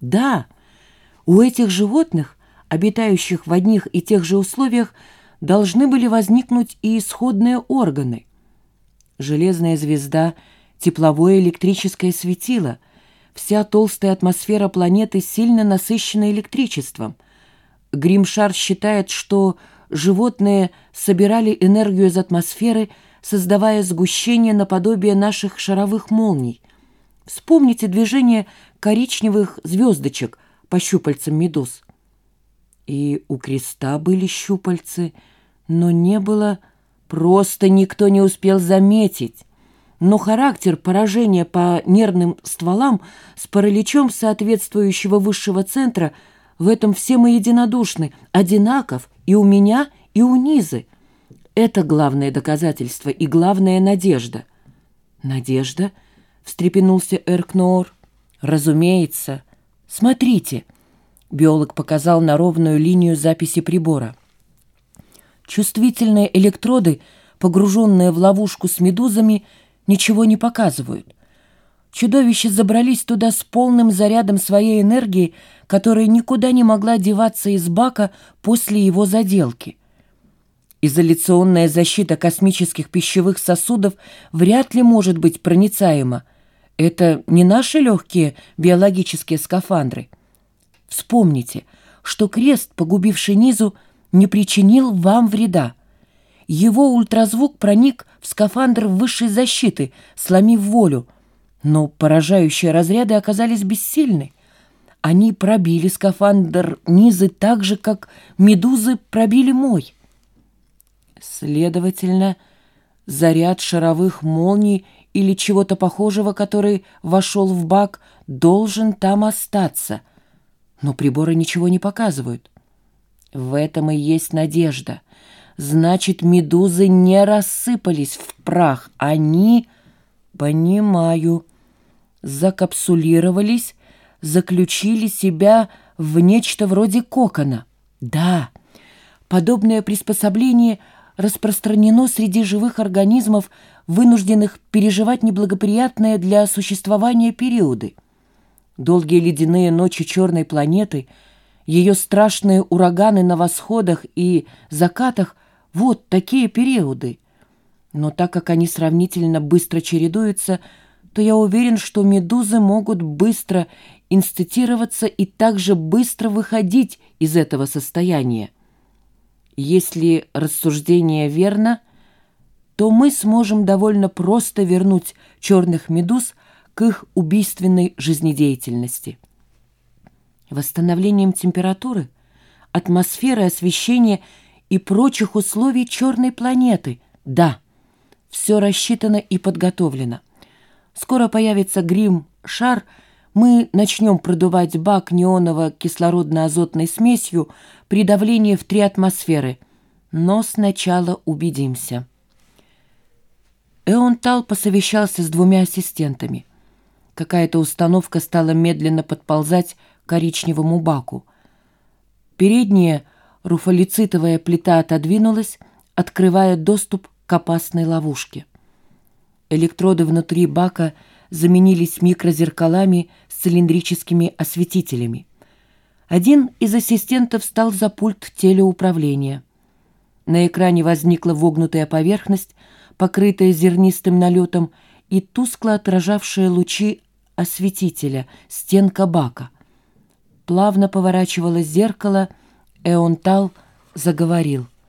Да, у этих животных, обитающих в одних и тех же условиях, должны были возникнуть и исходные органы. Железная звезда, тепловое электрическое светило, вся толстая атмосфера планеты сильно насыщена электричеством. Гримшар считает, что животные собирали энергию из атмосферы, создавая сгущение наподобие наших шаровых молний. Вспомните движение коричневых звездочек по щупальцам медуз. И у креста были щупальцы, но не было, просто никто не успел заметить. Но характер поражения по нервным стволам с параличом соответствующего высшего центра в этом все мы единодушны, одинаков и у меня, и у Низы. Это главное доказательство и главная надежда. Надежда? Встрепенулся Эркноор. Разумеется. Смотрите. Биолог показал на ровную линию записи прибора. Чувствительные электроды, погруженные в ловушку с медузами, ничего не показывают. Чудовища забрались туда с полным зарядом своей энергии, которая никуда не могла деваться из бака после его заделки. Изоляционная защита космических пищевых сосудов вряд ли может быть проницаема. Это не наши легкие биологические скафандры. Вспомните, что крест, погубивший низу, не причинил вам вреда. Его ультразвук проник в скафандр высшей защиты, сломив волю, но поражающие разряды оказались бессильны. Они пробили скафандр низы так же, как медузы пробили мой. Следовательно, заряд шаровых молний или чего-то похожего, который вошел в бак, должен там остаться. Но приборы ничего не показывают. В этом и есть надежда. Значит, медузы не рассыпались в прах. Они, понимаю, закапсулировались, заключили себя в нечто вроде кокона. Да, подобное приспособление распространено среди живых организмов, вынужденных переживать неблагоприятные для существования периоды. Долгие ледяные ночи черной планеты, ее страшные ураганы на восходах и закатах — вот такие периоды. Но так как они сравнительно быстро чередуются, то я уверен, что медузы могут быстро инститироваться и также быстро выходить из этого состояния. Если рассуждение верно, то мы сможем довольно просто вернуть черных медуз к их убийственной жизнедеятельности. Восстановлением температуры, атмосферы, освещения и прочих условий черной планеты. Да, все рассчитано и подготовлено. Скоро появится грим-шар, мы начнем продувать бак неоново-кислородно-азотной смесью при давлении в три атмосферы. Но сначала убедимся. Эонтал посовещался с двумя ассистентами. Какая-то установка стала медленно подползать к коричневому баку. Передняя руфолицитовая плита отодвинулась, открывая доступ к опасной ловушке. Электроды внутри бака заменились микрозеркалами с цилиндрическими осветителями. Один из ассистентов встал за пульт телеуправления. На экране возникла вогнутая поверхность, покрытая зернистым налетом и тускло отражавшая лучи осветителя, стенка бака. Плавно поворачивалось зеркало, Эонтал заговорил —